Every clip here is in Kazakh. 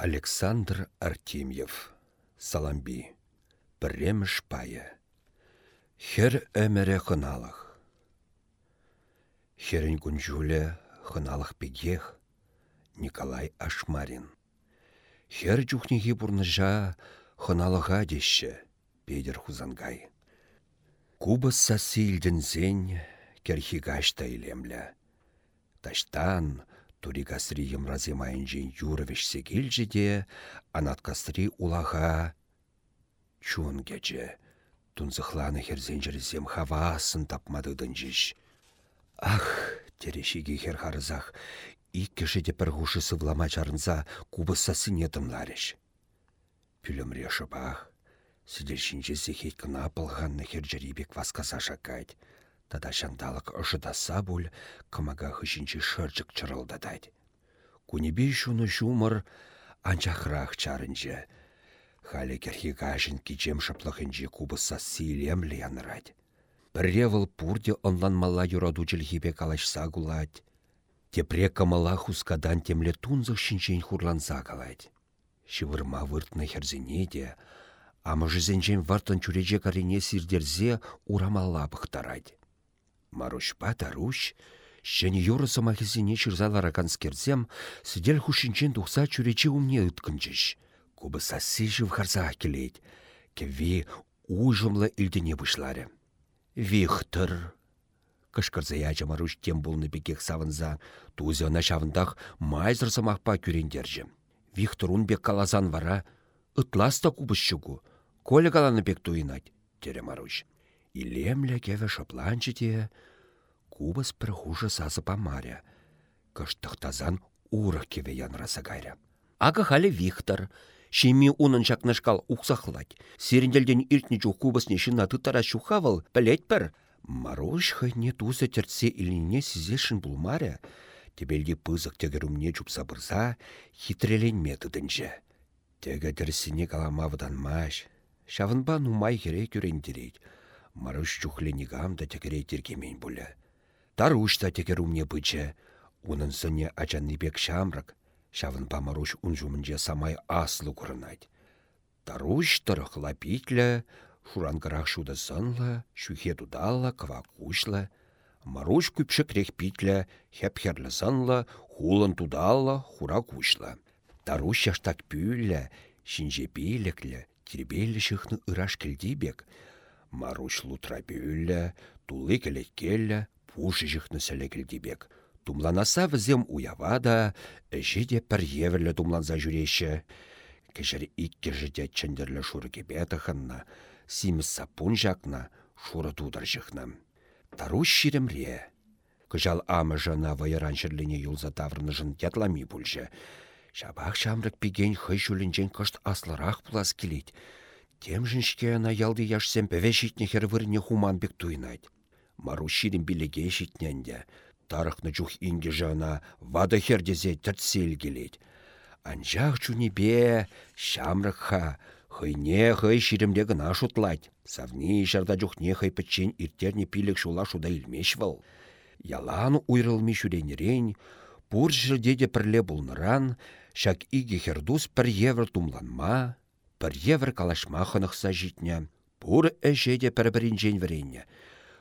Александр Артемьев. Саламби. Пірреміш пайы. Хер әмірі хыналах. Херін күнжулі хыналах пегех Николай Ашмарин. Хер жүхнеге бұрныжа хыналыға деші Педер Хузангай. Кубы сасилден зен керхигашта илемлі. Таштан турикасри емразе майынжен юрывешсе келжі де, анаткасри улаға чун кече. Тунзықланы херзен жерізем хавасын тапмадыдын жиш. Ах, терешіге хер харызах, иккеші де бір ғушысы влама жарынса кубыса сынетім ларыш. Пүлімре шыбақ, сідершінже зехет кына пылғанны хер жеребек васқаса шакайд. Тада шандалық ұшыдаса бұл, кымага хышінчі шырчык чырылдадайд. Кунебей шуны жумыр анчахрақ чарынжы, Халі керхи гашын кичем шаплахынжи кубыса силемлі янырать. Бірревыл пурде онланмалла юраду жылхипе калашса гулать. Тепре камала хускадан темле тунзық шинчен хурланса калать. Шывырма выртны херзине де, ама жизенчен вартын чуреже карине сирдерзе урамалла. Марушпа таруш, Шәне юрысы махизине чырзалара канскерзем, сидел хушинчен тухса чурече умне ыткынчыш. Кубы сасси жив харса келейд. Кеви ужымлы илдене бұшлары. Вихтыр. Кышкырзая жамаруш тем болны бекек савынза, тузена шавындақ майзыр самақпа күрендержі. Вихтыр ун бек калазан вара, ытласта кубыш шугу. Колі каланы бек тере маруш. Илемлі кеве шапланчы де, кубыс бір хужы сазы памаря. Кыштықтазан урық кеве янраса гайря. Ага халі Вихтор, Шеми унын чакнашкал ухсахлать. Сиренделден иртні чух кубасне шина тытара шухавал, пілет пір. Маруш хайне туза терце илине сизешін булмаря. Тебелде пызық тегерумне чупса бұрса, хитрелен методынжы. Теге дірсіне каламавыдан маш. Шавынба нумай хере күрендерейд. Маруш чухленігам да тегере тергемен бұлі. Таруш та тегерумне бычы. Унын сыне ачанныбек шамрак, Шавын памаруш унжумынже самай аслы курынать. Таруш тұрықла питлі, шуранғырақ шуды сынлы, шүхе дудалла, ква кушлы. Маруш күпші крек питлі, хеп-херлі сынлы, хулын тудалла, хура кушлы. Таруш яштак пүлі, шинже белеклі, тербелі шықны ыраш келдейбек. Маруш лутра пүлі, тулы келеткелі, пушы жықны сәлі келдейбек. Тумланаса візем уявада, әжеде пір еверлі тумланса жүреші. Кешір иккер жеде чендерлі шуры кебетіхынна, симіз сапун жақна, шуры тудар жықна. Таруш ширемре. Кыжал амы жана вайыран шырліне юлза таврны жын ятлами бүлжі. Шабақ шамрык пеген хый жүлінжен кышт аслырақ пулас. Тем жіншке ана ялды яшсем пәве житне хуман бек туйнайд. Мару ширим билеге житненде. Тарықны жух инге жана вады хердезе тіртсел келет. Анжақ чунебе шамрықха, хыйне хый ширемде гына шутлать. Савни жарда жухне хый пӹччен иртерне пилек шула шуда илмеш вăл. Ялан уйрылми шүренерен, пур жердеде пірле бұлныран, шак иге хердус пір евр тумланма, пір евр калашма хынықса житне, пур әжеде пір-бірінжен віренне.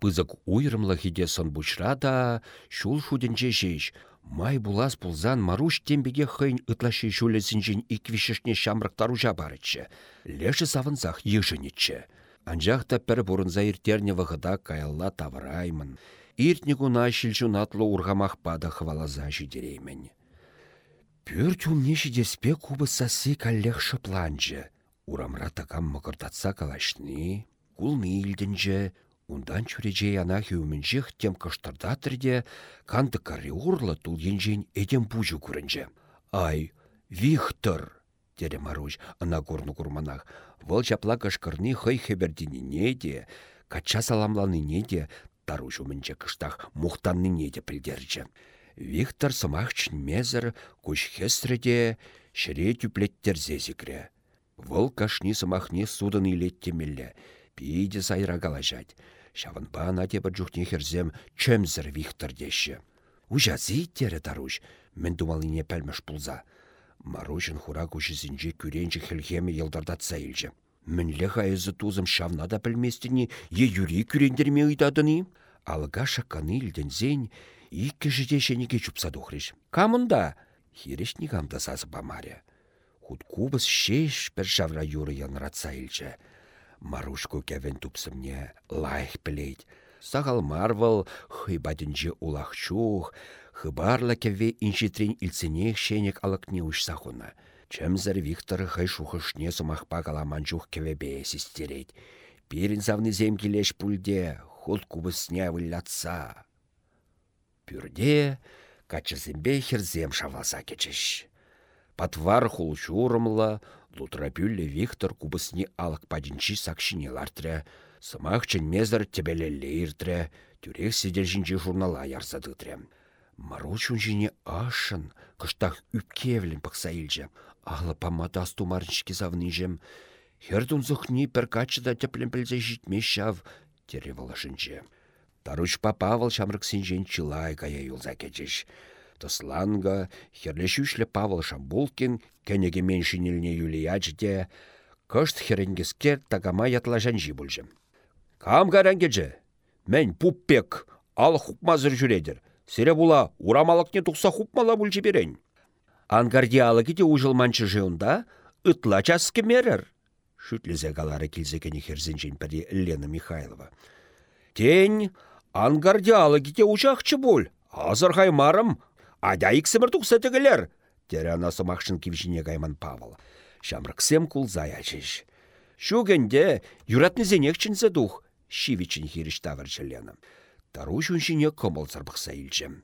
Пызык уйрымлы хиде сон бучра да, шул шуденче жеш. Май булас пулзан маруш тембеге хыйн ытлашы шулесінжен иквишешне шамрықтару жабарычы. Леші савынсақ ешінетчі. Анжақта пір бұрынза иртерне вғыда каялла тавраймын. Иртне куна шилчунатлы урғамақ пада хвалаза жидереймін. Пүр тюмне шидеспе кубы сасы каллех шыпланжы. Урамра такам мықыртатса калашны, кулны илдінжі, Ундан чуреже яна хеумінжех тем каштардатырде, канды карри урлы тул енжен эдем пужу күрінже. Ай, Вихтор! тере Маруш, ана курну курманах. Вăл çапла кышкырни хăй хебердинине де, кача саламланыне де, таруш умменнче кыштах мухтанныне де придерчче. Вихтор сымах чнмезір, куш хесреде, тюплеттерзе зикре. Вăл кашни сымахне судын илеттемелле, пиде сайра калажать. Шавынпа натепі жүхне херзем чөмзір Вихтор деші. Ужази тере таруш, мен думалыне пәлміш пулза. Марушин хура күшізінже күренжі хілхемі елдардатса илжі. Мінлі ғайызы тузым шавна да е юри күрендерме ұйдадыны. Алға шаққаны илдензен, иккі жіде шенеге чупса дұқрыш. Камында? Хиреш негамда сазы бамаря. Худ кубыз шеш бір жавра юры янратса илжі. Марушку кәвен тупсымне лайх білейд. Сағал марвал хыбадынжы улахчух, хыбарла кәве иншитрин илценех шенек алықне ұшса хуна. Чемзір Виктор хай шухышне сумахпа каламанчух кәвебе сестерейд. Пирин завны зем келеш пульде, худ кубысне вылятса. Пюрде качызембе херзем шавалса кечеш. Патвар хул чурымла, лутрапюлле Виктор кубысне алық падинчи сакшине лартря, сымақ мезір тебелелле иртря, тюрех сидержінчі журнала ярсадытря. Маручун жіне ашын, кыштақ үпкевлін пықса илжі. Алы паматас тумарыншке завныжем. Хердун зухни пір качыда теплен білзе житме шав, тере валашынче. Таруш Павыл шамрыксенжен чылай кая юлза. Тосланга, херлешушле Павыл Шамбулкин, кенеге мен шинелне юлиячде, кышт херенгескер тагама ятлажан жибульжем. Кам гарангеже? Мен пуппек, ал хупмазыр жүредір. Сире була урамалықне тұқса хупмала бүлчі берен. Ангардиалы кете ұжылманчы жеунда, ытла часке мерір. Шүтлізе галары келзекені херзенжен пәрі Лена Михайлова. Тень, ангардиалы кете ұшақчы бұл. Азыр хаймарым, Адя иксімір тұқса тігілер. Тері анасы мақшын кевжіне гайман Павыл. Шамрыксем кулзай ачыш. Шугенде юратны зенекчінзі дух, шивичін хиріш тавыр Лена. Тару жүншіне комыл сарбықса илчем.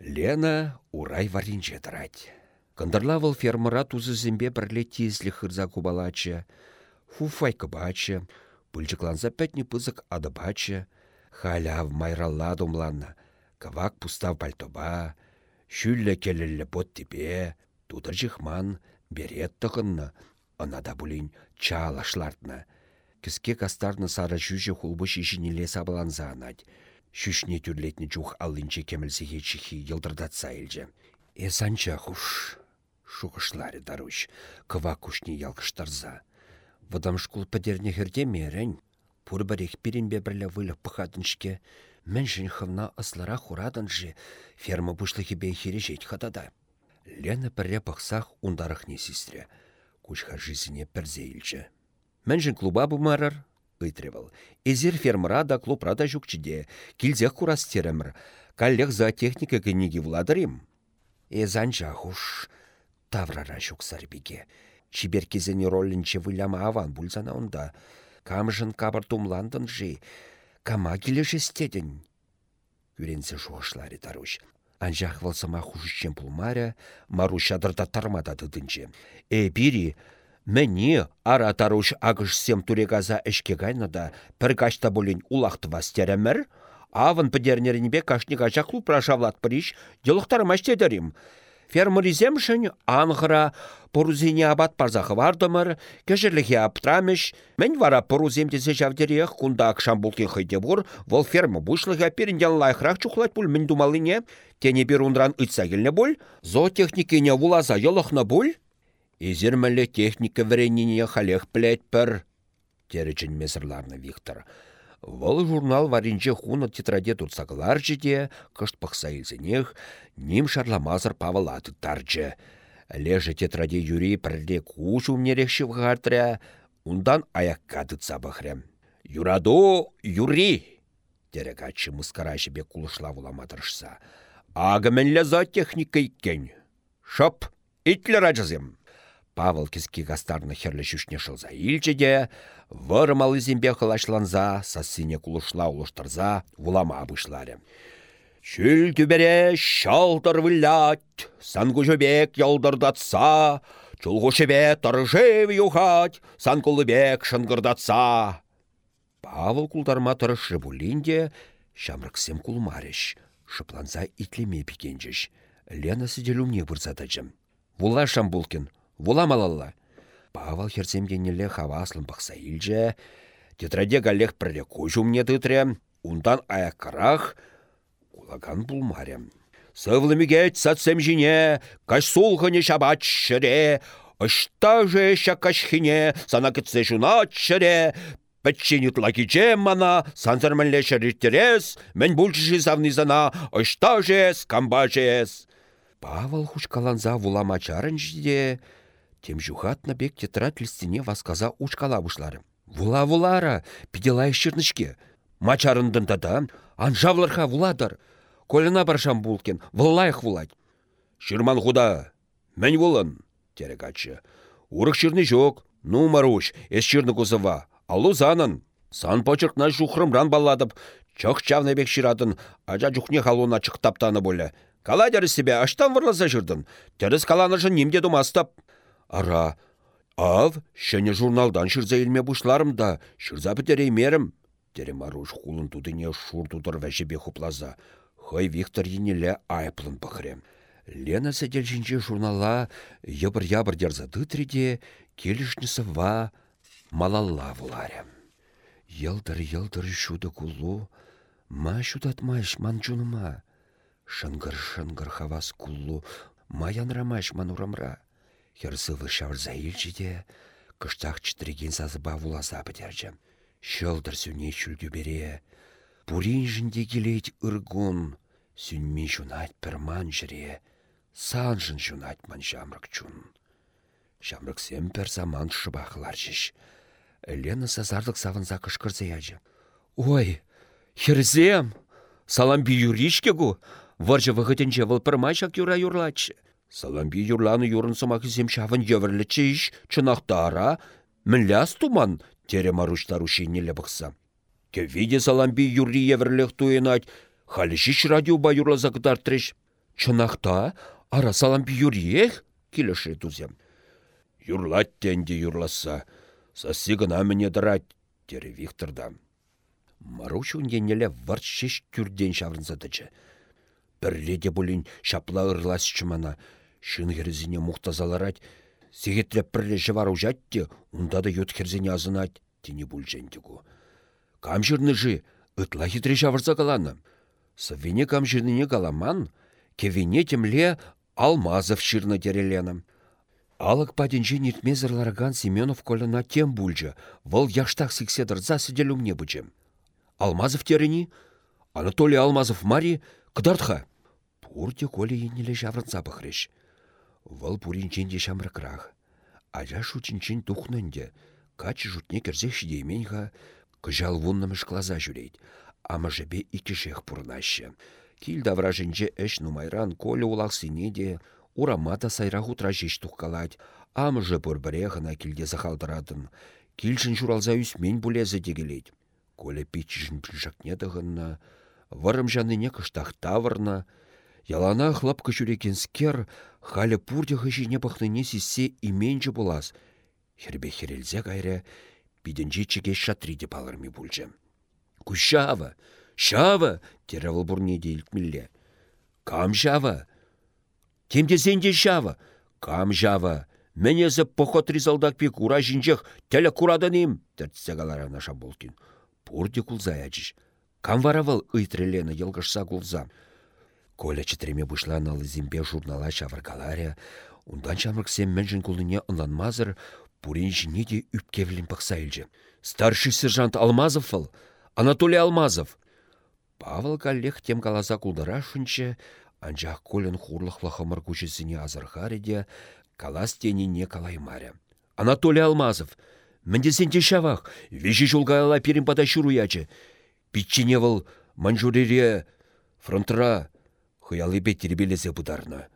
Лена урай варинче тарать. Кандырлавыл фермыра тузы зімбе бірле тезлі хырза кубалачы, фуфай кыбачы, пүлчікланса пәтні пызык адыбачы, халяв майралла думланна, кавак пустав пальтоба, Шүллі келелі бот типе, тудыр жихман, берет тұғынны, анада бұлін чалашлардны. Кіске кастарны сары жүжі хулбы шишінеле сабыланза анад. Шүшне түрлетні жух алынче кемілсеге чихи елдырдатса елже. Эсанча хуш, шуғышлары даруш, кыва кушне ялкыштарза. Вадам шкул падерне херде мерен, пурбарех перенбе бірлі вылық пықадыншке, Міншін хывна ыслара жи, ферма бейхері жет хатада. Лена пірре пықсақ не сестре. Кучха жизіне пірзе илчі. Міншін клуба бұмарыр, ыйтревал. Эзер фермара да клубрада жүкчіде, кілзек курас теремір. Коллег за техника книги владарим. Эзан жахуш, таврара жүксар биге. Чиберкезені роллінче выляма аван бұлзана онда. Камжын кабыр тумландын жи, кама келеші стедін. Үренсе жоғышлары таруш. Анжақ валсама хушышчен пулмаря, мару шадырда тармада дыдынче. Э, бири, Мәне ара таруш агыш сем турегаза эшке гайнада пір кашта болин улақты вастеремір, авын підернерінбе кашника жақлу прашавлат приш, делықтарым аштедерім. Фермериземшін аңғыра порузине абат парзақы вардымыр, кежірліге аптрамыш, мен вара поруземдезе жавдерех кунда акшам бұлки бұр, вол ферма бұшлығы перінден лайхрақ чухлать бұл мін думалыне, тене бір ундран ұйтса келіне бұл, зоотехникине вулаза елықны бұл, Изермәлі техника вреніне халех плять пір, теречін месырларны Виктор. Вăл журнал варинче хуна тетраде турсақылар жеде, кышт пықса илзенех, ним шарламазыр павыла тарчы. Леже тетраде юри пірде куш умнерекші вғартря, ундан аякка тытса бұхрем. Юраду юри! Терек атчы мұскара жебе кулышла вуламатыршса. Агыменле за техника иккен. Шоп, итлер ажызым. Павыл кіскі гастарны херлі жүшне шылза илчеде, вырымалы зембе қылашланза, сассине кулышла улыштырза, вулама абышлары. Шүл түбере шалтыр вылять, сангужыбек ялдырдатса, чулғушебе тұржев юхать, санкулыбек шынгырдатса. Павыл кулдарма тұрышы бұлінде, шамрыксем кулмарыш, шыпланса итлеме пекенжіш. Лена сиделюмне бұрзадачым. Вула Шамбулкин, Вуламалалла. Павал херсемденелле хаваслым пақса илже, тетраде галех пірре көжумне тытре, ундан аяққарақ кулаган булмарем. Сывлымигет сатсем жіне, каш сулғыне шабат шыре, Ышта же шакашхине, сана кітсе жунат шыре, Пәтчен ютлакиче мана, сансармәнле шәріттерес, мен бұлчыши савнизана, ышта жес, камба жес. Павыл хушкаланза вулама чарын жиде, тем жухатна бек тетрадь листине васказа учкала бушлары. Вула-вулара, пиделай шырнышке. Мачарындын тата, анжавларха вуладар. Колына баршам булкен, выллайық вулать. Шырман худа, мен вулын, терекачы. Урық шырны жоқ, ну маруш, эс шырны кузыва, алу занын. Сан почыркна жухрымран балладып, чық чавны бек ширадын, ажа жухне халуна чықтаптаны болы. Каладер себе аштан вырласа жырдын, теріс каланышын немде думастап. Ара, ав, шәне журналдан шырза илме бұшларым да, шырза мерім. Тере маруш хулын тудыне шур тудыр вәжебе хуплаза. Хой Виктор енеле айплын пахрем. Лена сәдел жінче журнала ябыр-ябыр дерзады триде, келішнісі ва малалла вуларем. Йылдыр-йылдыр шуды кулу, ма шудатмайш манчуныма. Шынгыр-шынгыр хавас кулу, маянрамаш манурамра. Херсывы шаврза илчиде, кыштақ читреген сазыба вуласа бідерчі. Шылдыр сүне чүлді бере, Пурин жінде келейт ыргун, сүнме жунать пірман жіре, санжын жунать ман жамрық чун. Жамрық сем пір заман шыбақылар жеш. Лена сазарлық савынза кышкырзе яжы. Ой, херзем! Саламби юричке гу, Варжы вғытінче выл пірмайшак юра юрлачы. Саламби юрланы юрын сымақы шавын евірлічі іш, чынақтара, мінляс туман, тере маруштару шейнелі бұқса. Кевиде саламби юрри евірлік туйынать, халішіш радио ба юрлаза треш. Чынақта, ара саламби юрриех, келеші тузем. Юрлат тенде юрласа, сасигына міне дырать, тере Викторда. Маруш енелі варт шеш түрден шаврынзадычы. Пірреде бұлін шапла ырлас чымана. Шын херзіне мұқтазаларать. Сегетлеп пірле жывару жатте, унда да ют херзіне азынать, тені бұл жендігу. Кам жырны жы, ытла хитре жавырса каланы. Савине кам жырныне каламан, кевине темле алмазов шырны дереленым. Алык паденче нитмезерларган Семенов колына тем бульжа, вăл яштах сикседр за сиделюмне бычем. Алмазов терени, Анатолий Алмазов Мари, кыдартха. Пурте коле еннеле. Вăл пуринченде çамрăкрах. Ажа шучинчен тухнынде, качы жутне керзех шидейменха, кыжал вуннымыш глаза жүрейд. Ама жебе икішех пурнашы. Кил давражынче эш нумайран коле улақ синеде, урамата сайра хутра жеш тухкалать, ама же пұрбірехына килде захалдырадын. Килшін журалза үсмен булезі дегелейд. Коле пичішін пілшакне дығынна, варым жаныне кыштах тавырна, ялана хлапка скер, халі пурдығы жіне пахныне сесе именчі болас. Хербе херелзе кайре, биденже чеге шатриде палырми бульче. Кушава, шава, теревыл бурне дейлікмілле. Кам жава? Темде сенде шава? Кам жава? Менезі похот ризалдак пек ура жинжех теле кураданим, тәртсе галарана шаболкин. Пурде кулзаячыш. Кам варавал ыйтрелені елгашса кулза. Коля чітреме бұшла налы зембе журнала шаваргаларя, ундан чамрыксем мәнжін кулыне ынланмазыр, пурин жіне де үпкевлін пықса Старший сержант Алмазов был, Анатолий Алмазов. Павел Галлех тем каласа кулдыра шунче, анжақ колен хурлық лахымыр күшісіне азырхареде, калас не калаймаря. Анатолий Алмазов, мінде сен те шавақ, вежі жолғайла перін падашыру ячы. Манжурере фронтра хыялипе тербелесе бұдарны.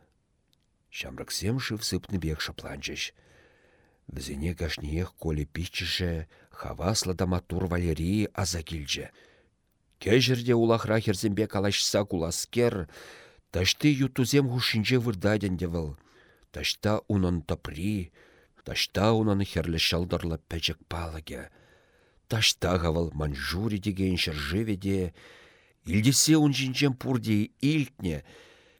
Шамрыксем шыв сыпны бек шапланчыш. Візіне кашниех коле пиччіше хавасла матур Валерии аза килчче. Кежерде улахра херзембе калашса куласкер, ташты ютузем хушинче вырдаденде выл. Ташта унын топри, ташта унын херлі шалдарлы пәчік палаге. Ташта гавал манжури деген шыржыведе, Илдесе жинчен пурде илтне,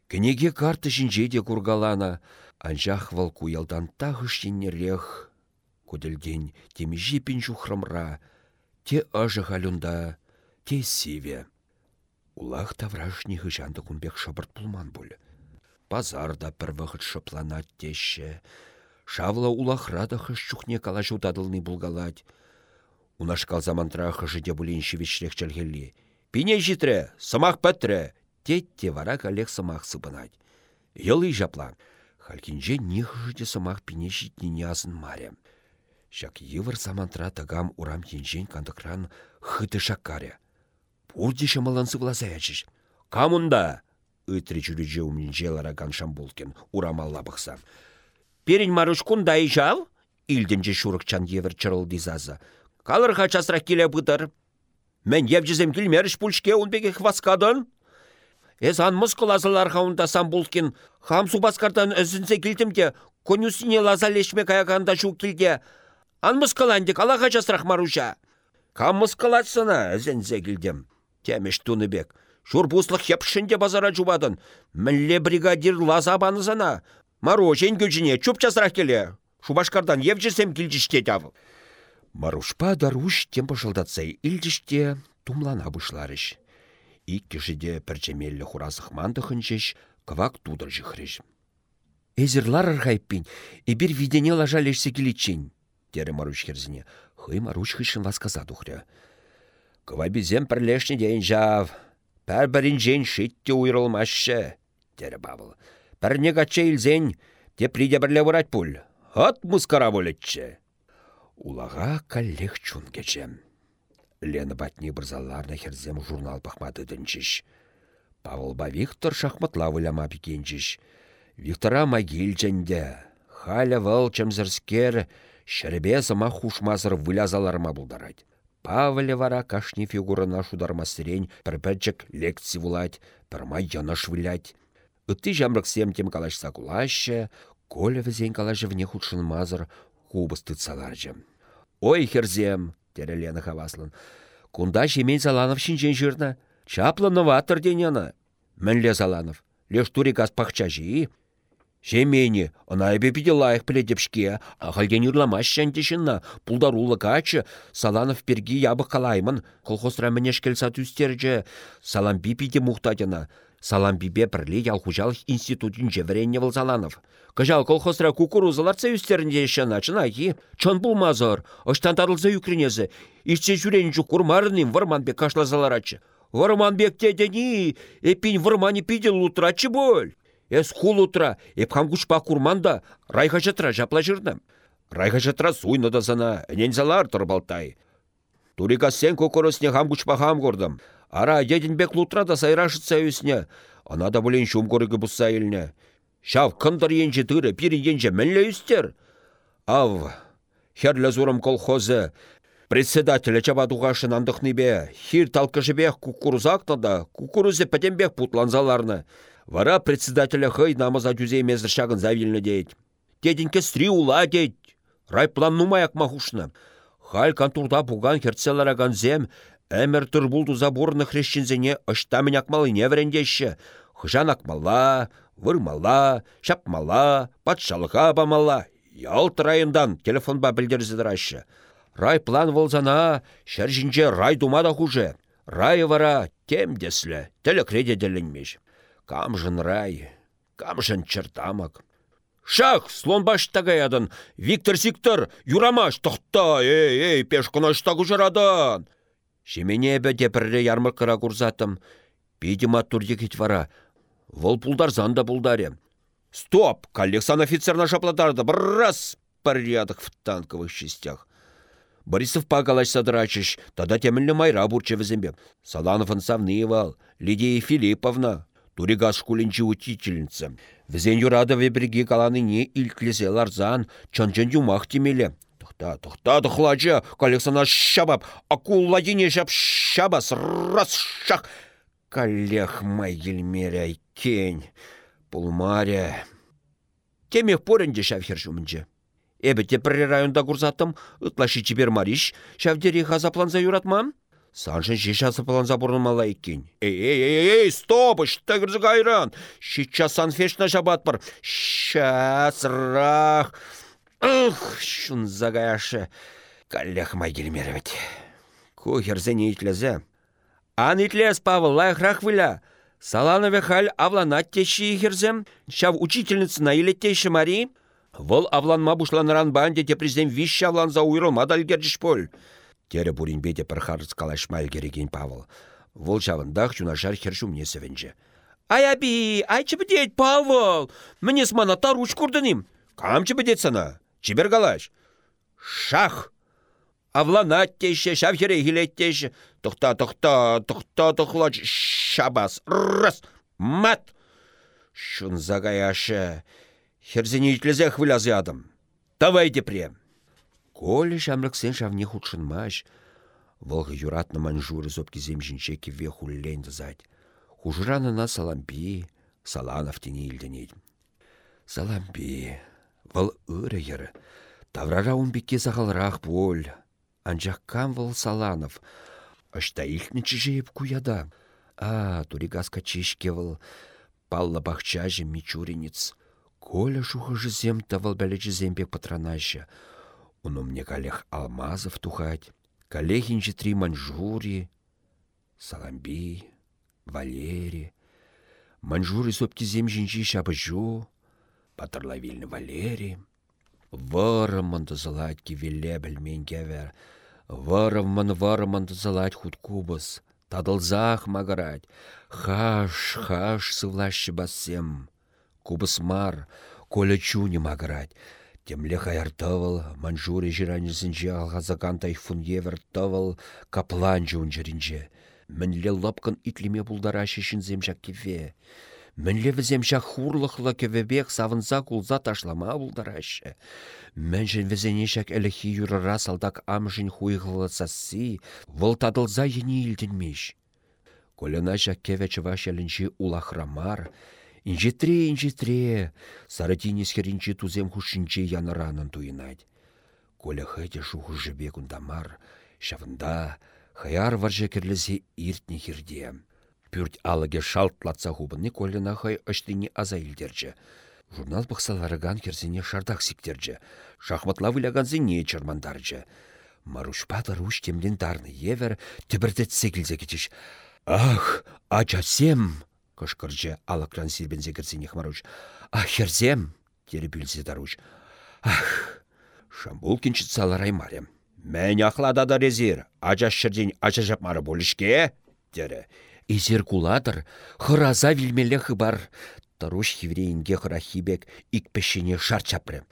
кенеге карты жинже де кургалана, анжах вал куялдан тағы шеннерех, куділден темежепін жухрамра, те ажы халюнда, те сиве. Улах таврашни хыжанды кунбек шабырт пулман бұлі. Базарда пір вғыт шыпланат теші. Шавла улахрада хыш чухне кала жудадылны булгалать. Унашкал замантра хыжыде бұлінші вечрек чәлгелі. Пине житре, сымақ пәттірі. Тетте вара калек сымақ сыбынать. Йылы жапла. Халкинже не хыжыде сымақ пине житнене азын маря. Шак йывыр замантра тагам урам енжен кандыкран хыты шаккаря. Пурди шамалансы влазаячыш. Камунда! Үтірі жүріже умінже лараган шамбулкин урамалла бұқса. Перін марушкун дай жал? Илдінже шурықчан евір чырыл дизаза. Калырға часырақ келе бұдыр. Мен евжізем келмеріш пульшке унбеге хваскадын? Эз анмыз кылазыларға унда самбулкин. Хам субаскардан өзінсе келдімде, конюсине лазалешме каяганда шу келде. Анмыз кыландик, алаға жасырақ маруша. Каммыз кылатсына, өзінсе келдім. Темеш туныбек. Шурбуслық хепшінде базара жубадын. Мінле бригадир лаза банызана. Марожен гүлжіне чуп жасырақ келе. Шубашкардан евжесем келжіште тавыл. Марушпа даруш тем пошылдатсай илдіште тумлана бұшларыш. Иккі жиде пірчемелі хуразық мандықыншеш квак тудыр жықрыш. Эзерлар архайппин, эбір видене лажалешсе келечен, дері Маруш херзіне. Хый Маруш хышын васказа духря. Кывабизем пірлешні дейін жав. Пәр бірін жен шитте уйрылмашы, дері бабыл. Пәрне гача илзен, те приде бірле вырать пуль. От мускара болетче. Улаға каллех чун кечем. Лена батни бірзаларна херзем журнал пахматы дінчіш. Павылба Виктор шахматла выляма пикенчіш. Виктора могил жәнде. Халя вăл чемзірскер, шәрбе сама хушмазыр вылязаларма бұлдарать. Павле вара кашни фигурына шудармасырен пірпәчік лекци вулать, пірма яныш вылять. Үтті жамрықсем тем калашса кулаще, коля візен калашы вне худшын мазыр. Ой, херзем, тере Лена хаваслын. Кунда жемен Заланов. Чаплы новатор денена. Мінле Заланов. Леш турикас пахча жи. Жемені, она эбе пиде лайық пледепшке, ағалген юрламаш жәндешінна, пулдарулы качы, Саланов перги ябы қалаймын, колхозра мінешкел сатүстерже, Саламби пиде мұқтадына, Саламбибе бірле ялхужалық институтын жевіренне выл Саланов. Кажал колхозра кукурузалар цеюстерінде ешен ачына ки, чон булмазыр, оштантарылза юкренезі, ишче жүрен жүк урмарының варманбек кашлазаларачы. Варманбек тедені, эпин вармани пиде лутрачы боль. Эс хул утра, эпхам кушпа курманда, райха жатра жапла жырнам. Райха жатра суйны да сана, энензалар тұрбалтай. Турика сен кокоросне хам кушпа хам гордым. Ара едінбек лутра да сайрашытса өсіне. Ана да бұлен шум көрігі бұсса еліне. Шав кындар енжі тыры, пири енжі мінлі үстер. Ав, херлі зурым колхозы, председателя чабадуғашын андықны бе, хир талкыжыбек кукурузакта да, кукурузе пәтембек путланзаларны. Вара председателя хый намаза жүзей мезір шағын завилні дейд. Тедінке стри ула дейд. Райплан нумаяк махушны. Халь кантурда буган херцелараган зем, әмір турбулду заборны хрещензене акмалы не врендеші. Хыжан акмала, вырмала, шапмала, патшалыға бамала. Ялт райындан телефонба білдерзідірашы. Рай план волзана, шәржінже рай думада хуже. Рай вара темдеслі, телекреде деленмеш. Камжын рай, камжын чертамак. Шах, слон баш тагаядан, Виктор Сиктор, юрамаш, тоқта, эй, эй, пеш күнаштагу жырадан. Шемене бі депірре ярмыркыра курзатым. Пидима турдекет вара. Вол пулдар занда пулдаре. Стоп! Коллексан офицерна шапладарды. Бррас! Порядок в танковых частях. Борисов пагалаш садрачыш, тада темілі майра бурчы візімбе. Салановын Савнывал, Лидия Филипповна, Туригас шкулинчи учительница. Візен юрада вебірге каланы не илклесе ларзан, чанчан юмах темелі. Тұхта, тұхта, тұхлачы, коллекцияна шабап, акулладине жап шабас, раз шақ. Коллег май елмере кен, пулмаре. Темех поренде шавхер жумынче. Эбі тепірі районда курсаттым, ытлашы чибер мариш, шавдері хазапланза юратмам? Саншын шишасы планза бұрынмала еккен. Эй, эй, эй, эй, стоп, ішті кірзі қайран. Сейчас санфешна жабат бар. Шасырақ. Ух, шун загаяшы. Каллях май келмеревет. Кухерзе не итлезе. Ан итлес, Павыл, лайхрах выля. Саланове халь авланат тещи херзем, шав учительница илеттейші мари. Вол авланма бушланыран банде те президент вище авланза уйрылма дальгердіш поль. Тере буринбеде пірхарыз калашмал кереген Павыл. Вол жавындақ жунашар хершумне севенже. Ай аби, айчы бідет, Павыл! Мінес мана таруш күрдінім. Камчы бідет сана? Чибер галаш? Шах! Авланат теше, шав хере хилет Тұқта, тұқта, тұқта, тұқлач, шабас, рас, мат! Шын загаяшы, херзене итлезе хвылязы адым. Давай депре. Колі жамрыксен шавне худшынмаш. Волғы юратны манжуры зопки земжінче кеве хулленді зать. на салампи, саланов тені илденет. Салампи, выл ыры еры. Таврара умбекке сағалрақ боль. Анжаққан выл саланов. Ашта илтнічі жейіп куяда. А, туригаска чешке выл. Палла бахчажы мичуринец. Коля шухы зем тавал бәлечі зембек патронаща. Уну мне коллег Алмазов тухать. Коллегинчи три манжури. Саламби, Валери. Манжури сопки земжинчи шабыжу. Патырлавильны Валери. Варымын залать кивелле білмен кевер. Варымын варымын залать худ кубас. Тадылзах магарать. Хаш, хаш сывлашы бассем. Кубас мар, коля чуни магарать. Темле хаяртывыл, манжури жиранесінже алғазаган тайфун евер тывыл каплан жуын жирінже. Мінле лапкан итлеме бұлдара шешін земжак кеве. Мінле віземшак хурлықлы кевебек савынза кулза ташлама бұлдарашы. Мәнжін візенешак әліхи юрыра салдак амжын хуйғылы сасси, вылтадылза ені илденмеш. Колена жак кеве чываш әлінжі улахрамар, Инжетре, инжетре, саратинес херінче тузем хушинче яныранын туйынать. Коля хэте шухы жібе кундамар, шавында, хаяр варжа керлесе иртне хирде. Пүрт алаге шалтлатса хубынны колена хай ыштыне аза илдерчі. Журнал бұқсаларыган керзіне шардақ сиктерчі. Шахматла вылаганзіне чармандарчы. Маруш патыр уш темден дарны евер, тібірдет секілзе кетіш. Ах, ачасем! Кышкырчы алакран сирбензе кірсенех маруш. Ах, херзем! Тері бүлзе даруш. Ах! Шамбул кенчіт саларай марем. Мән ахлада да резир. Ачаш шырден ачажап мары болышке? Тері. Изер куладыр, хыраза вилмелі хыбар. Таруш хеврейінге хырахибек икпешіне шарчапрем.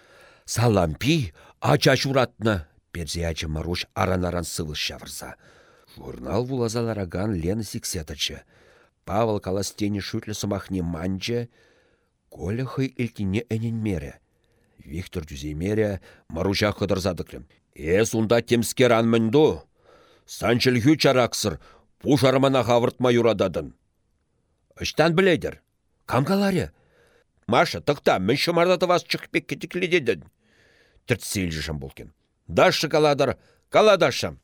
Салампи ачаш уратны. Перзе ачы маруш аран-аран сывыл шавырса. Журнал вулазалараган Лена сиксетачы. Павыл каластене шутлі сымахне манче, коля хый элтине мере. Виктор мере маружа хыдырзадықлым. Эс унда темскеран мінду. Санчыл хю чараксыр, пушармана хавыртма юрададын. Ыштан біледір. Кам каларе? Маша, тықта, мен шымардаты вас чықпек кетікледедін. Тіртсейлжі жам болкен. Дашы каладыр, каладашам.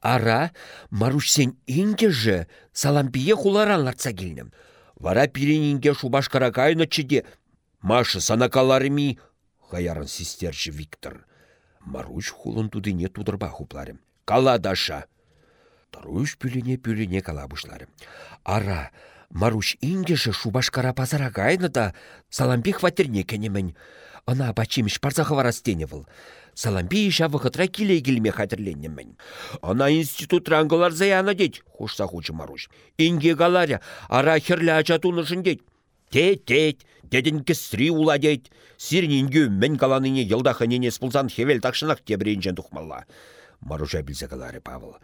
Ара, Маруш сен же салампие хуларанларца келнім. Вара пиренинге шубаш каракайны чеде. Маша санакаларыми, хаярын систерші Виктор. Маруш хулын тудыне тудырба хупларым. Кала даша. Таруш пюлене-пюлене калабушларым. Ара, Маруш ингеше шубаш кара пазара кайны да салампи хватерне кенемін. Ана бачимеш парзахы растеневыл. Салампи иша вахытра килей келме хатірленнемін. Ана институт ранголар заяна дед, хушса хучы Маруш. Инге галаря, ара херля ачатунышын дед. Тет-тет, дедін кістри ула дед. Сирнинге мен каланыне йылдахынене спылзан хевел такшынақ тебрейінжен тухмалла. Маруша білзе галары Павыл.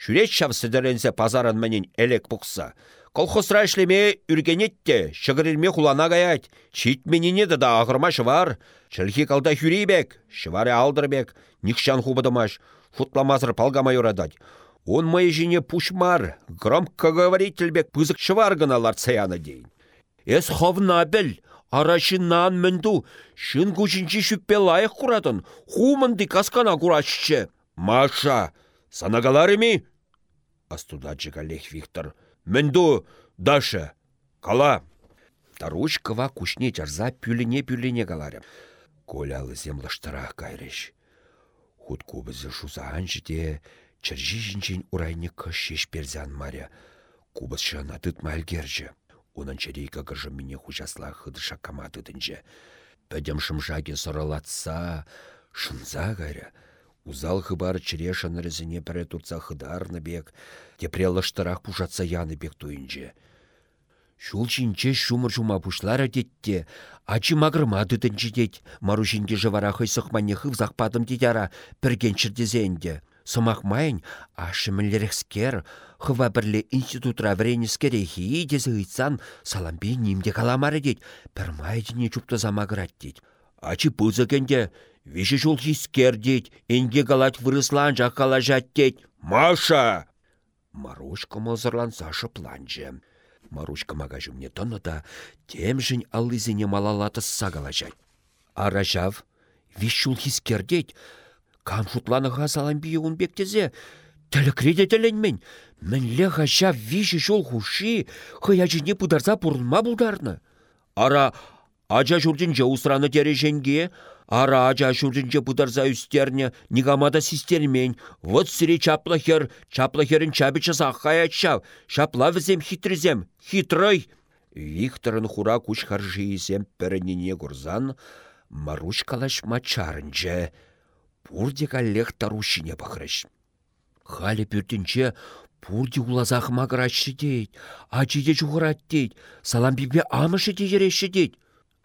Шүрет шав сідіренсе пазарын менен элек бұқса. Колхозра ішлеме үргенетте, шығырылме хулана гаять. Чит менене да ағырма шывар. Чылхи калда хүрейбек, шываре алдырбек, никшан хубадымаш. Футламазыр палгама юрадать. Он мой жене пушмар, громко говорительбек пызык шываргыналар цаяны дейін. Эс ховна біл, арашыннан мінду, шын күшінші шүппе лайық құрадын, хумынды каскана курашчы. Маша, санагаларыми? Астудачы коллег Виктор. Мінду, Даша, кала. Тарушкова кушне чарза пюліне-пюліне каларым. Коля алысем лыштырақ кайрыш. Худ кубызы шуза анжыде, чыржи жінчен урайны кыш шеш перзян маря. Кубас шана тытма әлгерже. Унан черейка кыжым мине хужасла хыдыша кама тытынче. Пәдем шымшаге сыралатса, шынза гайря. Узал хыбар чире шанырызіне пәрі турца хыдарны бек, тепре лыштырах пушатса яны бек туйынче. Шул чинче шумыр жума пушлара детте, ачы магырма тытынче дет, марушинге жывара хыйсықмане хывзақ падым дедяра пірген чірдезенде. Сымақ майын, ашы мінлерекскер, хыва бірле институтра вренескерехи дезі ыйтсан саламбе нимде каламары дед, пір майдіне чупты замагырат дед. Ачы пызыкенде, виші жол хискер дед, энге галать вырыслан жақ калажат дед. Маша! Марушка мылзырланса шыпланчы. Марушка мага жүмне тонны да, темжін аллызіне малалаты сагалажай. Аражав, вишул хискердет, кам шутланыға саламбие он бектезе, тілікреде тілінмен, мінле ғажав виші жол хуши, хыячыне пыдарса пұрынма бұлдарны. Ара, ажа усраны тереженге, Ара ача шуржинче пытарса үстерне, нигамада систермен. Вот сире чаплахер, чаплахерін чабича саққай атшав. Шапла візем хитрізем, хитрой. Викторын хура күш харжиесем пірініне курзан, маруш калаш мачарынче. Пурде каллех тарушине бахрыш. Халі пүртінче пурде улазақ магырачы дейд, ачиде чухырат дейд, салам бибе амышы дейереші дейд.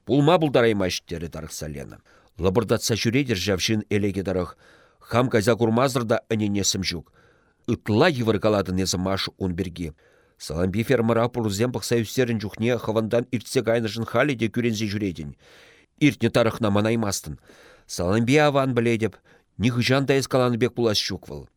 Пулма бұлдараймаш дері тарықса Лабырдатса жүредер жавшин элеге дарах. Хам каза курмазырда несім жүк. Ытла еваргаладын езі машы он берге. Саламби фермара пулзем пықса үстерін жүхне хавандан иртсе гайнышын халі де күрензе жүредін. Иртне тарықна манаймастын. Саламби аван біледіп, нихыжан да эскаланы бек пулас жүквыл.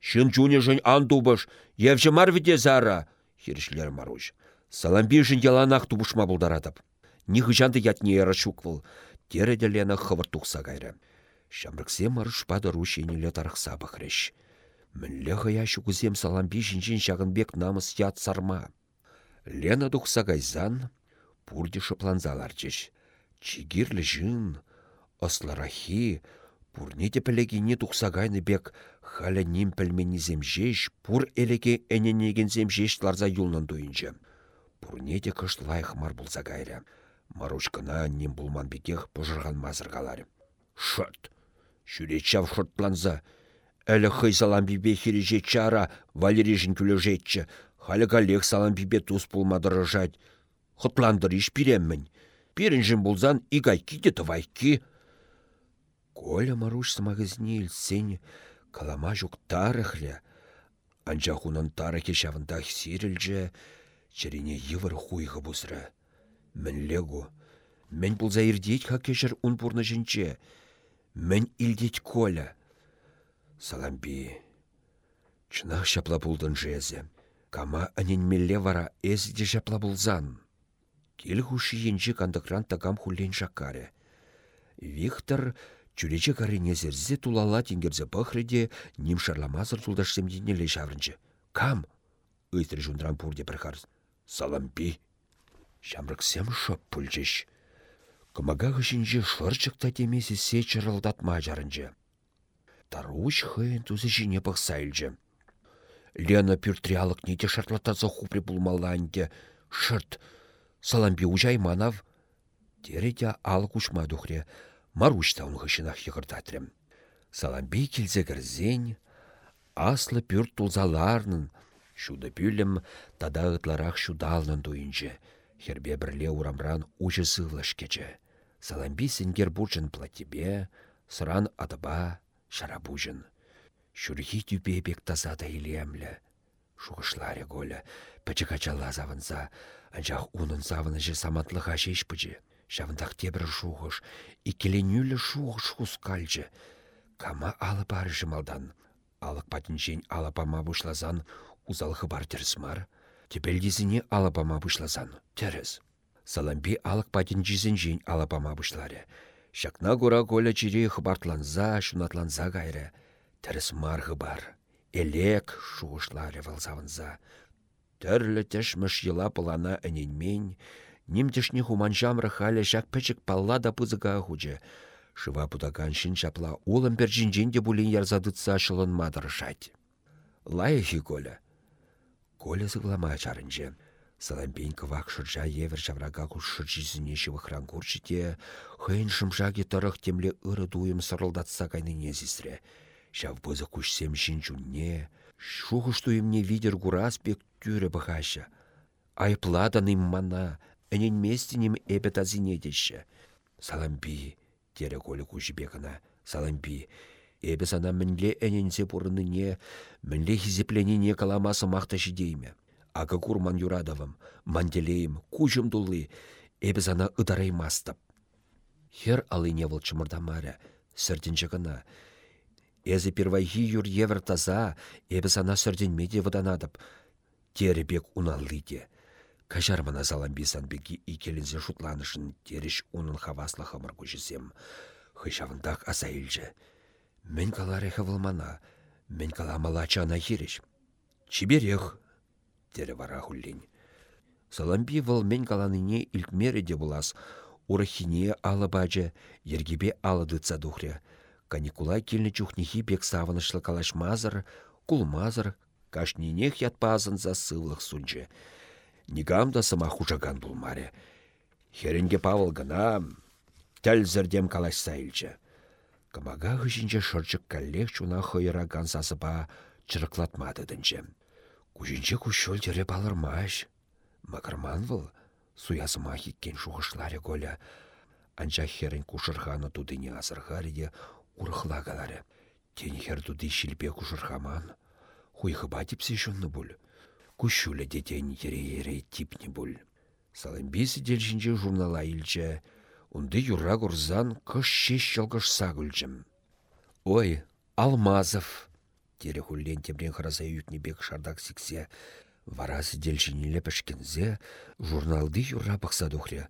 Шын жуне жын андубыш, евжі марвиде зара, херішлер маруш. Саламби жын яланақ тубышма бұлдарадып. Нихыжанды ятне ера шуквыл теределені хывыртуқса кайры. Шамрыксе марыш пады рушенелі тарықса бұқырыш. Мінлі ғая шүгізем саламби жінжін жағынбек намыс ят сарма. Лена дұқса гайзан, пурди шыпланзалар жеш. Чигирлі жын, осларахи, пурнеде пілегіне дұқса гайны бек, халі ним пілмені земжеш, пур әлеке әненеген земжеш ларза юлнан дуйынжы. Пурнеде кышлайық мар болса гайры. Марушкана ним булман бекех пожырған мазырғалар. Шырт! Шүречав шыртланза. Әлі хый салам бибе хиреже чара, Валерижін күлі жетчі. Халі калех салам бибе тус пулмадыры жать. Хытландыр иш пиреммін. Пирінжін булзан игай киде тывайки. Коля маруш самагызне илсен, калама жүк тарыхлі. Анча хунан тарыхе шавындах сирілже, йывыр хуйғы бұзры. Мін легу. Мін бұлза ирдет хакешір ұн бұрны жінче. Мін илдет коля. Саламби. Чынақ шапла бұлдын жезе. Кама анен мелле вара әзіде шапла бұлзан. Кел хуши енжі кандықран тагам хулен шакаре. Виктор чүрече карине зерзе тулала тенгерзе пахреде ним шарламазыр тулдашсем денеле шаврынчы. Кам? Ыйтры жундран пурде бір Саламби. Шамрыксем шоп. Кымага хышинче шырчыкта темесі се чырылдатма жарынчы. Таруш хыйын тузы жине пықсайлчы. Лена пюртриялық нете шартлатазы хупри булмаланде. Шырт, саламби ужай манав. Теретя алық ушма духре. Марушта он хышынах егырдатрем. Саламби келзе кірзен, аслы пюрт тулзаларнын, шуды пүлім тада шудалнын дуйынчы. Хербе бірле урамран ұжы сылыш кече. Саламби сенгер бұржын платибе, сыран адыба, шарабужын. Шүрхи тюпе бек тазада илемлі. Шуғышларе голі, пічі качала завынса, анжақ унын завыны же саматлыға жеш пічі. Шавындақ тебір шуғыш, икеленюлі шуғыш хускальжы. Кама алы бары жымалдан. Алық патінжен алапама бұшлазан, узалғы бар дерсмар. Тепелдезіне алапама бұшласан. Терес. Саламби алық патин жизін алапама бұшларе. Шакна гура голя чире хыбартланза, шунатланза гайры. Терес марғы бар. Элек шуғышларе валзавынза. Тәрлі тәшміш ела пылана әненмен, немтешне хуман жамры халі жак пәчік палла да пызыға. Шыва пудаган шын шапла улым бір жинжен де бұлін ярзадытса шылын мадыр жать. Лайы. Коля зыглама чарынче. Салампень кывак шыржа евер жаврага күш шыржизіне шывықран те, хыйын шымжаге тұрық темле ыры дуым сырылдатса кайныне зисре. Шав бызы күшсем жінчунне, шухыш туйымне видер гурас бек тюре бұғаша. Айпладаным мана, әнен местінім эбе тазине деші. Салампи, тере колі салампи, Эбі сана мінле әненсе бұрыныне, мінле хизепленіне каламасы мақта жидейме. Ага курман юрадовым, манделейм, кужым дулы, эбі сана мастып. Хер алыне выл чымырдамаря, сірдінчі гына. Эзі первайхи юр евр таза, эбі сана меде выданадып. Тері бек уналлыде. Кажар мана заламбисан беги икелінзе шутланышын тереш унын хаваслы хымыр күшісем. Хышавындақ аса. Мен калареха вылмана, мен каламала чана хиреш. Чиберех, тере вара хуллин. Саламби выл мен каланыне илкмере де булас, урахине алы баджа, ергебе алы дыца духря. Каникула килні чухнихи бек савынышлы калашмазыр, кулмазыр, кашнинех ятпазын за сывлық сунче. Нигамда сама хужаган булмаре. Херенге Павыл гына, тәл зірдем калашса илче. Кымага хыжинче шырчык каллех чуна хыйра гансасыпа чырыклатмады дінче. Кужинче кушол тере балырмаш. Макарман выл, суязыма хиккен шухышларе голя. Анча херін кушырханы тудыне азырғариде урыхла галаре. Тень хер туды шилпе кушырхаман. Хуйхыба типсе шунны буль. Кушуле детень ере-ере типне буль. Салымбесі делшінче журнала илче, Унды юра курзан кыш шеш чылгышса Ой, Алмазов! Тере хуллен темрен хыраза бек шардак сиксе. Варасы делчинеле пішкензе, журналды юра бақса дұхре.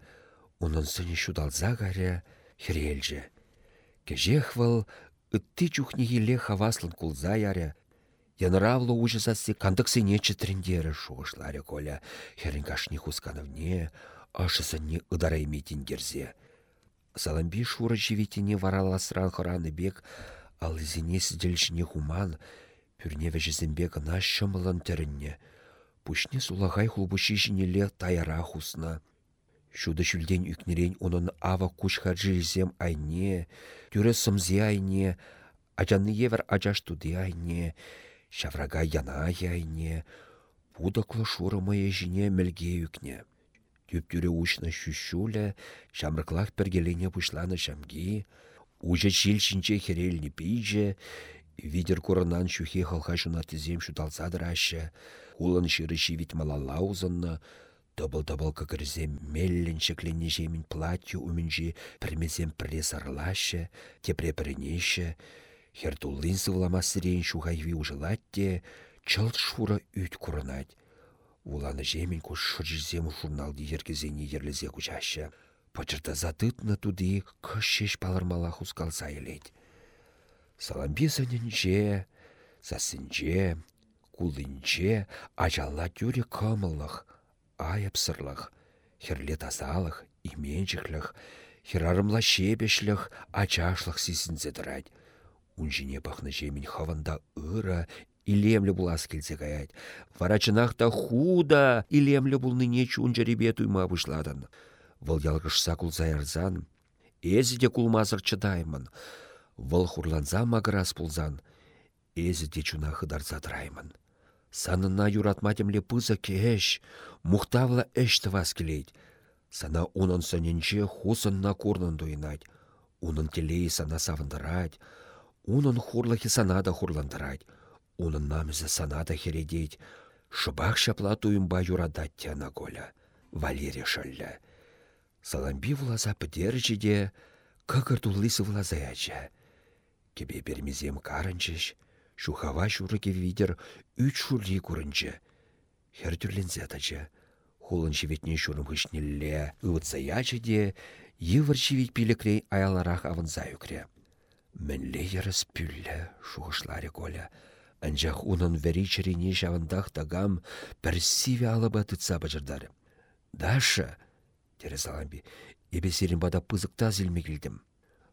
Унын сыне шудалза гаря хірелже. Кежех выл, үтті чухнегеле хаваслын кулза яре. Янравлы ужызасы кандық сене чітріндері шуғышларе коля. Херін кашни хускановне, ашысыне ыдарайметін герзе. Саламби шура живетіне вараласран хыраны бек, ал зіне сізделшіне хуман, пүрне вәжізімбек на шымылын тәрінне. Пүшне сулагай хулбуши жінеле таяра хусна. Шуды шүлден үкнерен оның ава кушха жилзем айне, түрі сымзе айне, ажаны евер ажаш туды айне, шаврага яна айне, пудықлы шуры мые жіне мілге үкне. Түптүрі ұшны шүшулі, шамрықлақ пергелене пұшланы шамги, ұжы жил шинче херелні пейже, видер курынан шухе халха шуна тізем шуталсадыр ашы, улын шыры шивит малалла узынны, Дабыл-дабыл көгірзем меллен шекленне жемін платью умінжі пірмезем пресс арлашы, тепре хердуллин сывлама сірен шухайви ужылатте, чылт шура курынать. Уланы жемін күш шыржызем журналды ергізені ерлізе күчашы. Пачырта затытны туды шеш палырмала хускалса елет. Саламби сәнінже, сасынже, кулынже, ажалла тюре кымыллық, айыпсырлық, херле тазалық, именчіклік, херарымла шебешлік, ачашлық сисінзе дырать. Унжине бақны жемін хавында ыра, Илемлі булас келсе каять. Варачынақта худа илемлі булныне чунжаребе туйма бушладан. Вăл ялгышса кулса ярзан. Эзі де кулмазыр чыдаймын. Вăл хурланза магырас пулзан. Эзі де чуна хыдарса тыраймын. Санына юратматемле пыза кеш, мухтавла эшті вас келейд. Сана унын сөненче хусынна курнын дуйнать. Унын телей сана савындырать. Унын хурлахи сана да хурландырать. Унын намызы санада хередейд. Шыбақ шапла туйымба юрадат тяна голя. Валерия шалля. Саламби влаза пыдержиде, кыкыр туллысы влаза яча. Кебе бермезем карынчыш, шухава шурыке видер үч шурли курынчы. Хер тюрлензе тача. Хулын шеветне шурым хышнелле ывытса ячы де, йывыр шевет пилекрей аяларах авынза юкре. Мінле еріс пүллі, шуғышларе коля. Анчах унын вәри чірене жавындақ тагам пірсиве алыба тұтса бажырдары. Даша, тере ебе серін бада пызықта зілмегілдім.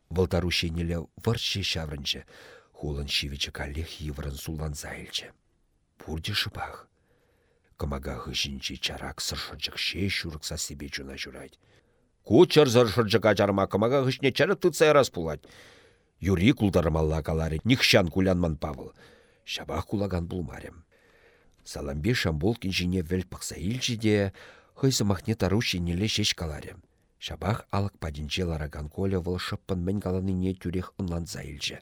Вылдару шенелі варче шаврынчы, хулын шивичі калех еврын сулан зайлчы. Шыбақ. Кымага хышинчи чарак сыршырчықше шурықса себе чуна журайд. Кучар сыршырчыка жарма кымага хышне чарак раз пулать. Юри кулдармалла калари, нихшан кулянман Павыл. Шабах кулаган булмарем. Саламбе шамбол кинжине вел илчі де, хыйсы махне таруши неле шеш каларем. Шабах алык падинче лараган коля выл шыппын мін каланыне тюрех ынланса илчі.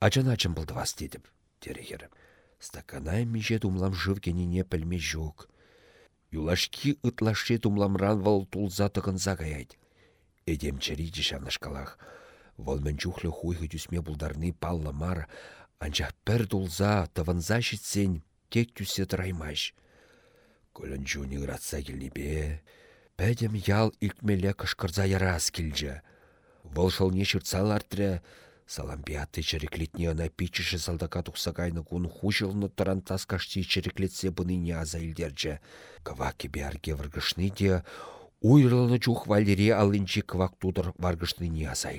Ачан ачын вас дедіп, терехерім. Стаканай меже тумлам не пілме жоқ. Юлашки ытлашше тумламран вал тулза тығынса гаять. Эдем чари дешавнашкалах. Вол мен чухлы хуйхы тюсме булдарны палла мар, анчах пір тулза тывынза шитсен тек тюсе тыраймаш. Көлін жуни ратса келнебе, пәдем ял икмеле кышкырза ярас келжі. Вол шылне шыртсалар Саламбиаты череклетне ана пичіші салдака тұқсағайны күн хужылны тұран таскашти череклетсе бұныне аза илдерджі. Кавак кебе арге варгышны де, чух валерия алынчи квак тудыр варгышны не аза.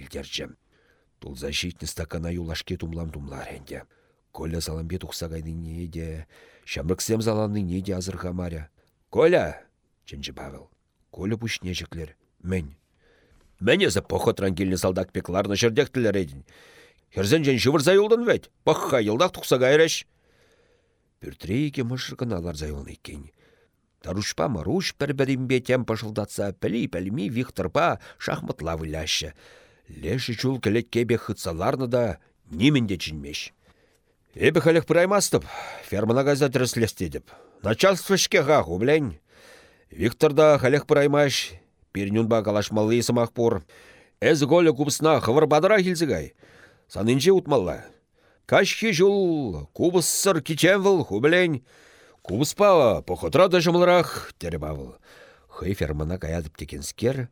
Тул защитны стакана юлашке тумлам тумлар әнде. Коля саламбе тұқсағайны не де, шамрыксем заланы не де азырға маря. Коля! Ченчі Павел. Коля пушне жеклер. Мен. Мәне за поход рангелі салдак пекларны жердек тілер едін. Херзен жен живыр зайылдын вәд. Паққа елдақ тұқса гайраш. Пүртрейге мұшырғын алар зайылын екен. Тарушпа маруш пір-бірімбе тем пашылдатса пәлі-пәліми Викторпа шахматла выляшы. Леші чул кәлеткебе хытсаларны да немінде чынмеш. Эбі хәлік пыраймастып, фермана газа тіріслесте Начальство шке ғағу, білән. Виктор да хәлік пыраймаш, Пирнюнба калашмалли сымақ пор. Әз голі кубысна хывыр бадыра хилзігай. Санынче утмалла. Кашхи жул, кубыс сыр кичен выл, хубелень. Кубыспа похотра да жымылырақ. Хый фермана каядып текенскер,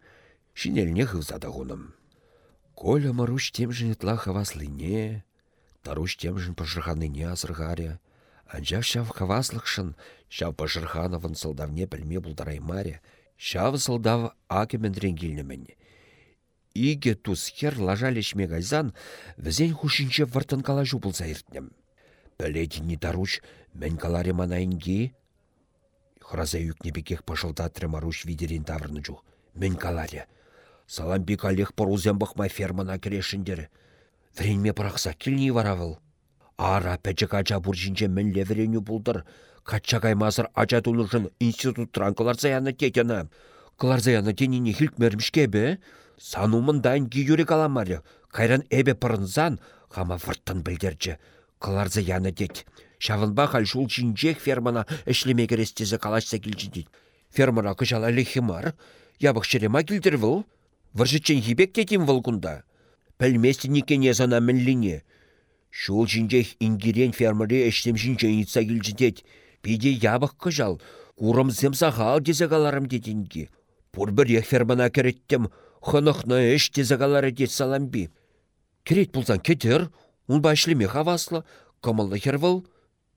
шинеліне хывзада ғуным. Коля маруш темжін етла хаваслыне, таруш темжін пашырханыне асырғаре. Анжа шав хаваслықшын, шав пашырхановын сылдавне пілме бұлдараймаре, Шавы сылдав акемендрен келнемен. Иге тус хер лажалеш мегайзан, візен хушинче вартын кала жубылса иртнем. не таруш, мен каларе манайынги. Храза юкнебекех пашылдатры маруш видерин таврны жух. Мен каларе. Саламбик алех порузен бұқмай фермана керешіндер. Вренме парақса келней варавыл. Ара пәчі кача буржинче мен левереню бұлдыр. Каччакай мазыр ача тулышын институт транкаларса яны тетена. Кыларса яны теніне хилтмермішке бе? Санумын дайын күйюрек аламары. Кайран эбе пырынзан, хама вырттын білдерчі. Кыларса яны тет. Шавынба хал шул чинчех фермана эшлеме керестезе калашса келчі дейд. Фермара кышал әлі химар. Ябық шерема келдір Варжычен хибек тетім выл күнда. Пәлместі никене зана мінліне. Шул жинжех ингерен фермаре эшлем жинче иница келжі Пиде ябық кыжал, курым зымса хал дезегаларым дедінгі. Пұрбір ехфермана кереттім, хынықны эш дезегалары дед саламби. Керет бұлзан кетер, ұн башлеме хаваслы, кымылы хервыл,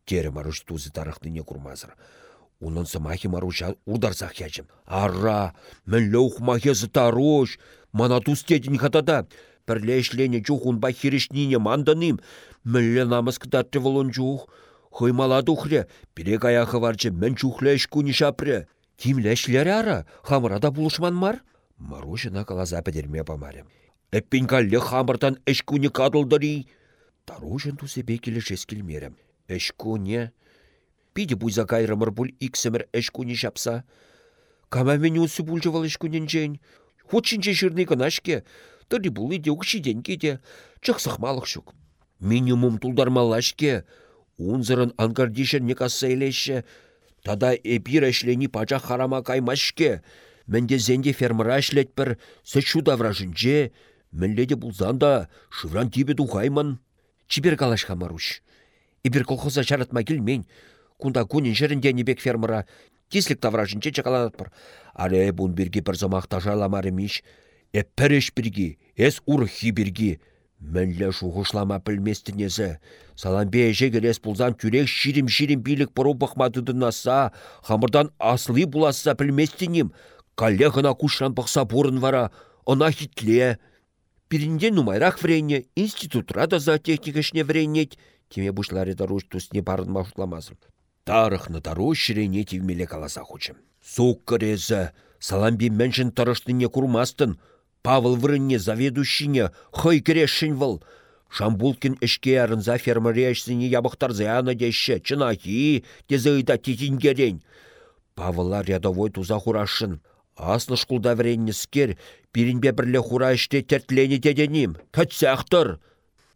тері маруш тузы тарықныне курмазыр. Унын сымахи маруша ударсақ ячым. Арра, мінлі ухмахе зытарош, мана туз тедін хатада. Пірле ішлене чух ұн бахиришнине манданым, мінлі намыз кыдатты волын чух. Хоймала тухре, пирек аяқы варчы мен чухлеш куни шапре. Кимлешлер ара, хамырада булышман мар? Марушина калаза педерме памарем. Эппин калле хамыртан эшкуни кадылдыри. Тарушин тусебе келешес келмерем. Эшкуне. Пиде буйза кайрымыр бұл иксімір эшкуни шапса. Кама мен усы бұлжывал эшкунен Худшинче жирный кынашке. Тырри бұл иде укшиден кеде. Чықсықмалық шук. Минимум тулдармалашке. Унзырын ангардишен не касса Тада эпир әшлені пача харама каймашке. Менде зенде фермера әшлет бір сөчу давражынже. Мінледе бұлзанда шывран тибе духайман. Чибер калашка маруш. Ибір колхоза жаратма келмен. Кунда кунин жерінде небек фермера тислік тавражынче чакаланат бір. Аре бұн бірге бір замақ тажаламары миш. Эппереш бірге, эс урхи бірге. Мәнлі шуғышлама пілместінезі. Саламбе әже келес бұлзан түрек ширим-ширим билік бұру бұқмадыдын аса, хамырдан аслы бұласа пілместінем. Коллегына кушран бұқса бұрын вара, она хитле. Пирінде нумайрақ врене, институт рада за техникашне вренет, теме бұшлары да руш тусне барын махутламазыр. Тарықны тару ширене тивмеле каласа хучым. Сук кірезі, саламби мэншін тарыштыне курмастын, Павыл вырынне заведущине хой керешшін выл. Шамбулкин ішке арынза фермерешсіне ябықтар заяны деші, чынахи, тезыйда тетінгерен. Павылла рядовой туза хурашын. Аслы шкулда скер, пиринбе бірлі хура іште тертлені деденім. Кәтсәқтір!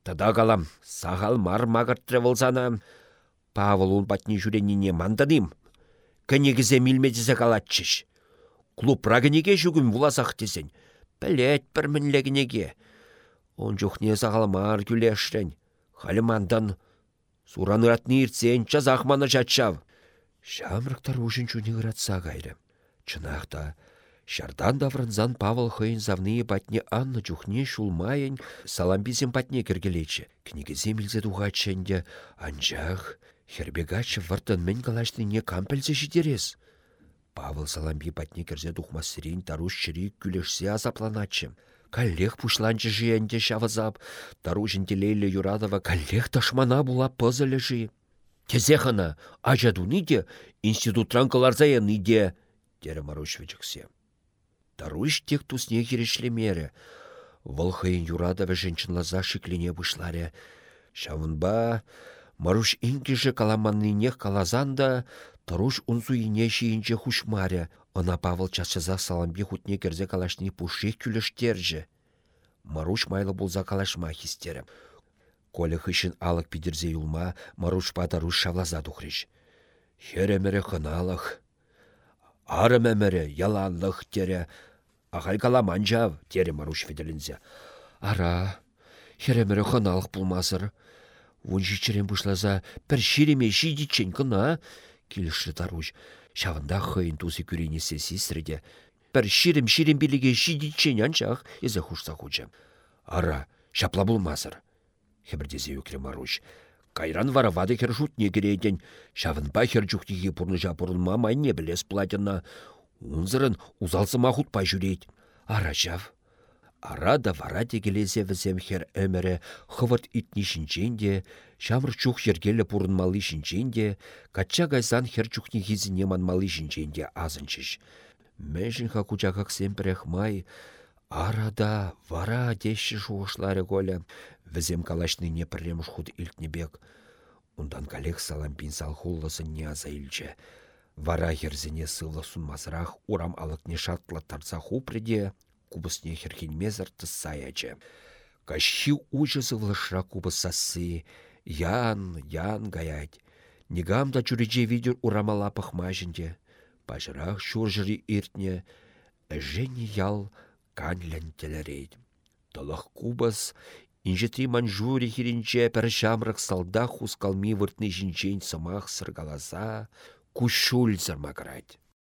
Тада калам, сағал мар мағырттыры болсана. Павыл ұн батни жүреніне манданым. Кәнегізе милмедізе калатчыш. Клуб рагынеге жүгім вуласақ тезен. Пілет бір мінлегінеге. Он жүхне сағалмар күлешрен. Халімандан сураны ратны иртсен чазақманы жатшав. Шамрықтар ұшын жүні ғыратса ғайры. Чынақта, Шардан даврынзан Павыл хыйын завные батне Анна чухне шулмайын саламбизем батне кергелече. Книгізе мілзе дуғаченде анжақ, хербегачы вартын мен не кампельзе жидерес. Павыл саламби батне керзе тухмасырин таруш чирик күлешсе азапланачы. Каллех пушланчы жиенде шавызап, тарушын телейлі юрадова каллех ташмана була пызылы жи. Кезехана, ажадуны де, институтран каларзаяны де, дері вежіксе. Таруш тек тусне мере. Волхайын юрадова женчынлаза шиклине бұшларе. Маруш инкиже каламанныне калазанда, Таруш унсу ине шиінче хушмаре, Она Павыл часыза саламбе хутне керзе калашни пуших күліштерже. Маруш майлы болза калашма хистерім. Коля хышын алық пидерзе юлма, Маруш патаруш шавлаза тухрыш. Херемере хыналых. Арымемере яланлық тере. Ағай каламан жав, тере Маруш феделінзе. Ара, херемере хыналых пулмазыр. Вунжи черен бұшлаза, пір ширеме шидичен кына, келіші таруш. Шавында хыйын тусы күренесе сесірде. Пір ширім-ширім біліге шидичен анчақ, езі хушса хучы. Ара, шапла бұлмазыр. Хебірдезе өкре маруш. Кайран варавады хер жутне керейден. Шавынпа хер жүхтеге пұрныжа пұрынма майне білес платина. Унзырын узалсыма хутпа жүрейд. Ара жав. Ара да вара візем хер өмірі хывырт итні шинченде, шамыр чух ергелі пұрынмалы шинченде, кача гайсан хер чухне хизіне манмалы шинченде азынчыш. Мәжін хакучахак семпірек май, Арада вара деші жуғышлары голя, візем калашны не пірремш худ илтнебек. Ундан калех салампин салхуллысын не аза илче. Вара херзіне сылы сунмазырақ урам алықне шатлы тарса хупреде, кубысне херхенмезір тысаячы. Кащи учысы влышра кубыс сасы, ян, ян гаять. Негамда чуреже видер урамала пахмажінде. Пажырақ шуржыри иртне, әжені ял, канлен телерейд. Толық кубас, инжетри манжури хиринче пір жамрық салда хускалми выртны жинчен самах сыргалаза, кушуль зармаграть.